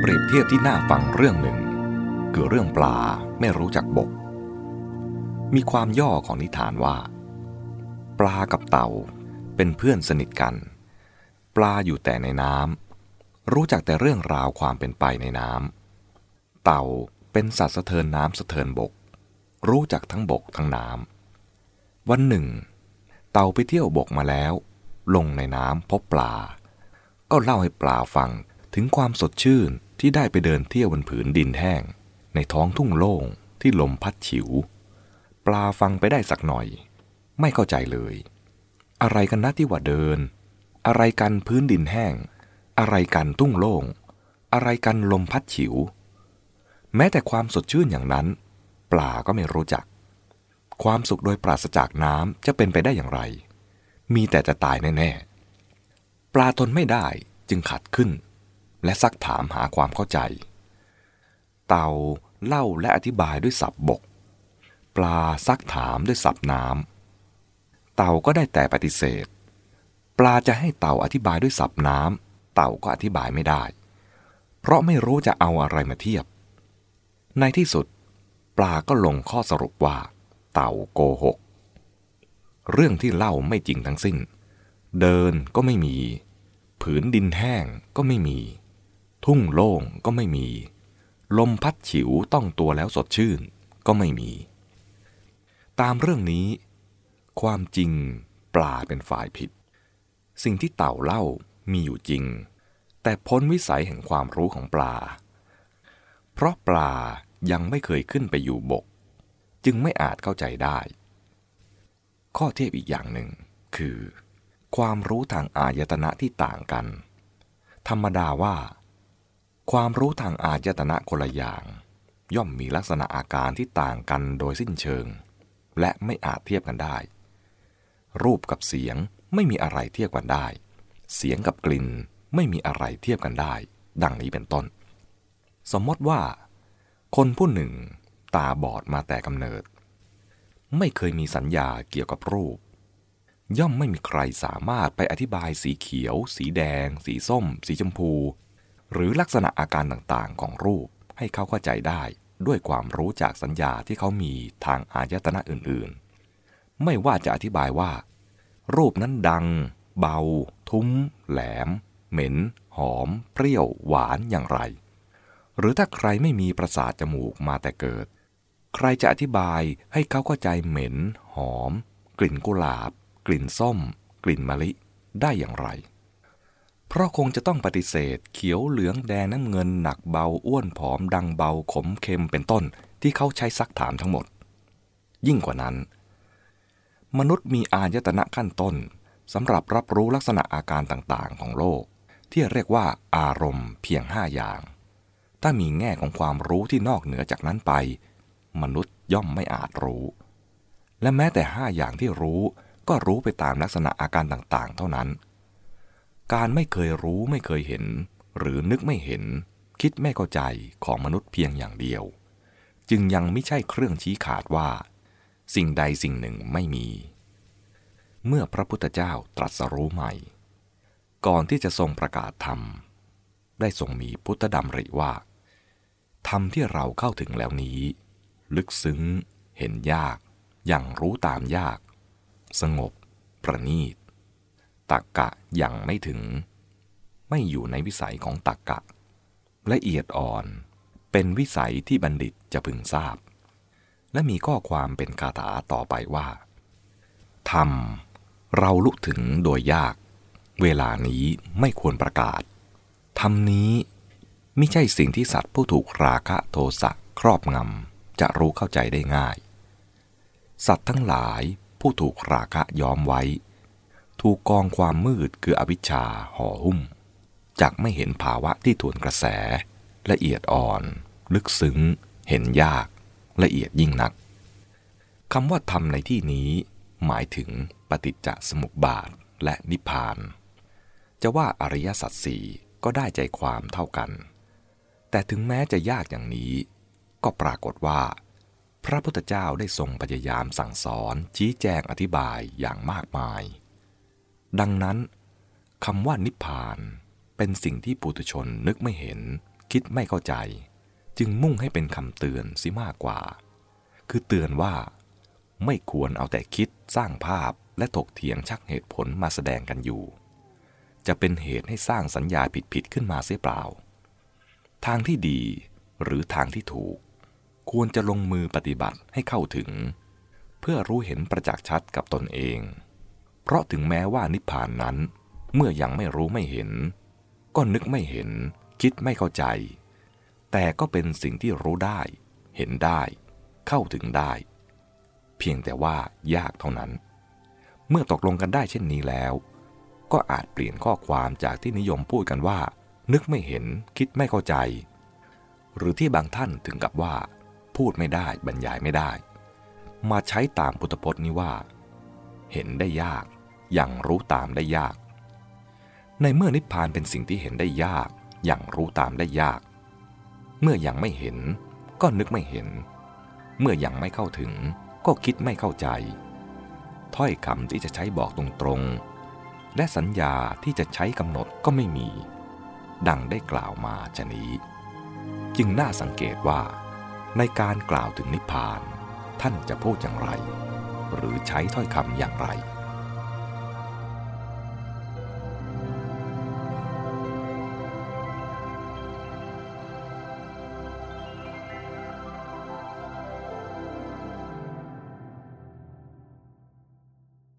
เปรียบเทียบที่น่าฟังเรื่องหนึ่ง คือเรื่องปลาไม่รู้จักบก มีความย่อของนิทานว่า ปลากับเต่าเป็นเพื่อนสนิทกัน ปลาอยู่แต่ในน้ำรู้จักแต่เรื่องราวความเป็นไปในน้ำเต่าเป็นสัตว์สะเทินน้ำสะเทินบก รู้จักทั้งบกทั้งน้ำวันหนึ่ง เต่าไปเที่ยวบกมาแล้ว ลงในน้ำพบปลา ก็เล่าให้ปลาฟังถึงความสดชื่น ที่ได้ไปเดินเที่ยวบนผืนดินแห้ง ในท้องทุ่งโล่งที่ลมพัดฉิว ปลาฟังไปได้สักหน่อย ไม่เข้าใจเลย อะไรกันนะที่ว่าเดิน อะไรกันพื้นดินแห้ง อะไรกันทุ่งโล่ง อะไรกันลมพัดฉิว แม้แต่ความสดชื่นอย่างนั้น ปลาก็ไม่รู้จัก ความสุขโดยปราศจากน้ำจะเป็นไปได้อย่างไร มีแต่จะตายแน่ๆ ปลาทนไม่ได้จึงขัดขึ้น และซักถามหาความเข้าใจ เต่าเล่าและอธิบายด้วยศัพท์บก ปลาซักถามด้วยศัพท์น้ำเต่าก็ได้แต่ปฏิเสธ ปลาจะให้เต่าอธิบายด้วยศัพท์น้ำเต่าก็อธิบายไม่ได้ เพราะไม่รู้จะเอาอะไรมาเทียบ ในที่สุด ปลาก็ลงข้อสรุปว่า เต่าโกหก เรื่องที่เล่าไม่จริงทั้งสิ้น เดินก็ไม่มี ผืนดินแห้งก็ไม่มี ทุ่งโล่งก็ไม่มี ลมพัดฉิวต้องตัวแล้วสดชื่นก็ไม่มี ตามเรื่องนี้ ความจริงปลาเป็นฝ่ายผิด สิ่งที่เต่าเล่ามีอยู่จริง แต่พ้นวิสัยแห่งความรู้ของปลา เพราะปลายังไม่เคยขึ้นไปอยู่บก จึงไม่อาจเข้าใจได้ ข้อเทียบอีกอย่างหนึ่งคือ ความรู้ทางอายตนะที่ต่างกัน ธรรมดาว่า ความรู้ทางอายตนะคนละอย่าง ย่อมมีลักษณะอาการที่ต่างกันโดยสิ้นเชิง และไม่อาจเทียบกันได้ รูปกับเสียงไม่มีอะไรเทียบกันได้ เสียงกับกลิ่นไม่มีอะไรเทียบกันได้ ดังนี้เป็นต้น สมมติว่า คนผู้หนึ่ง ตาบอดมาแต่กำเนิด ไม่เคยมีสัญญาเกี่ยวกับรูป ย่อมไม่มีใครสามารถไปอธิบายสีเขียว สีแดง สีส้ม สีชมพู หรือลักษณะอาการต่างๆ ของรูปให้เขาเข้าใจได้ด้วยความรู้จากสัญญาที่เขามีทางอายตนะอื่นๆ ไม่ว่าจะอธิบายว่า รูปนั้นดัง เบา ทุ้ม แหลม เหม็น หอม เปรี้ยว หวานอย่างไร หรือถ้าใครไม่มีประสาทจมูกมาแต่เกิด ใครจะอธิบายให้เขาเข้าใจเหม็น หอม กลิ่นกุหลาบ กลิ่นส้ม กลิ่นมะลิ ได้อย่างไร เพราะคงจะต้องปฏิเสธ เขียวเหลืองแดงน้ำเงินหนักเบาอ้วนผอมดังเบาขมเค็มเป็นต้นที่เขาใช้ซักถามทั้งหมด ยิ่งกว่านั้น มนุษย์มีอายตนะขั้นต้นสำหรับรับรู้ลักษณะอาการต่างๆ ของโลก ที่เรียกว่าอารมณ์เพียงห้าอย่าง ถ้ามีแง่ของความรู้ที่นอกเหนือจากนั้นไป มนุษย์ย่อมไม่อาจรู้ และแม้แต่ห้าอย่างที่รู้ก็รู้ไปตามลักษณะอาการต่างๆ เท่านั้น การไม่เคยรู้ไม่เคยเห็น หรือนึกไม่เห็น คิดไม่เข้าใจของมนุษย์เพียงอย่างเดียว จึงยังไม่ใช่เครื่องชี้ขาดว่า สิ่งใดสิ่งหนึ่งไม่มี เมื่อพระพุทธเจ้าตรัสรู้ใหม่ ก่อนที่จะทรงประกาศธรรม ได้ทรงมีพุทธดำริว่าธรรมที่เราเข้าถึงแล้วนี้ ลึกซึ้ง เห็นยาก อย่างรู้ตามยาก สงบ ประณีต ตักกะอย่างไม่ถึง ไม่อยู่ในวิสัยของตักกะ ละเอียดอ่อนเป็นวิสัยที่บัณฑิตจะพึงทราบ และมีข้อความเป็นคาถาต่อไปว่าธรรมเราลุกถึงโดยยาก เวลานี้ไม่ควรประกาศธรรมนี้ไม่ใช่สิ่งที่สัตว์ผู้ถูกราคะโทสะครอบงำจะรู้เข้าใจได้ง่าย สัตว์ทั้งหลายผู้ถูกราคะย้อมไว้ ถูกกองความมืดคืออวิชชาห่อหุ้มจักไม่เห็นภาวะที่ทวนกระแส ละเอียดอ่อน ลึกซึ้ง เห็นยาก ละเอียดยิ่งนักคำว่าธรรมในที่นี้ หมายถึงปฏิจจสมุปบาทและนิพพาน จะว่าอริยสัจสี่ก็ได้ใจความเท่ากัน แต่ถึงแม้จะยากอย่างนี้ ก็ปรากฏว่า พระพุทธเจ้าได้ทรงพยายามสั่งสอนชี้แจงอธิบายอย่างมากมาย ดังนั้นคำว่านิพพานเป็นสิ่งที่ปุถุชนนึกไม่เห็น คิดไม่เข้าใจ จึงมุ่งให้เป็นคำเตือนสิมากกว่า คือเตือนว่า ไม่ควรเอาแต่คิดสร้างภาพและถกเถียงชักเหตุผลมาแสดงกันอยู่ จะเป็นเหตุให้สร้างสัญญาผิดๆขึ้นมาเสียเปล่า ทางที่ดีหรือทางที่ถูก ควรจะลงมือปฏิบัติให้เข้าถึง เพื่อรู้เห็นประจักษ์ชัดกับตนเอง เพราะถึงแม้ว่านิพพานนั้น เมื่อยังไม่รู้ไม่เห็น ก็นึกไม่เห็น คิดไม่เข้าใจ แต่ก็เป็นสิ่งที่รู้ได้ เห็นได้ เข้าถึงได้ เพียงแต่ว่ายากเท่านั้น เมื่อตกลงกันได้เช่นนี้แล้ว ก็อาจเปลี่ยนข้อความจากที่นิยมพูดกันว่า นึกไม่เห็น คิดไม่เข้าใจ หรือที่บางท่านถึงกับว่า พูดไม่ได้บรรยายไม่ได้ มาใช้ตามพุทธพจน์นี้ว่า เห็นได้ยาก อย่างรู้ตามได้ยาก ในเมื่อนิพพานเป็นสิ่งที่เห็นได้ยาก อย่างรู้ตามได้ยาก เมื่อยังไม่เห็น ก็นึกไม่เห็น เมื่อยังไม่เข้าถึง ก็คิดไม่เข้าใจ ถ้อยคำที่จะใช้บอกตรงๆ และสัญญาที่จะใช้กำหนดก็ไม่มี ดังได้กล่าวมาจะนี้ จึงน่าสังเกตว่า ในการกล่าวถึงนิพพาน ท่านจะพูดอย่างไร หรือใช้ถ้อยคำอย่างไร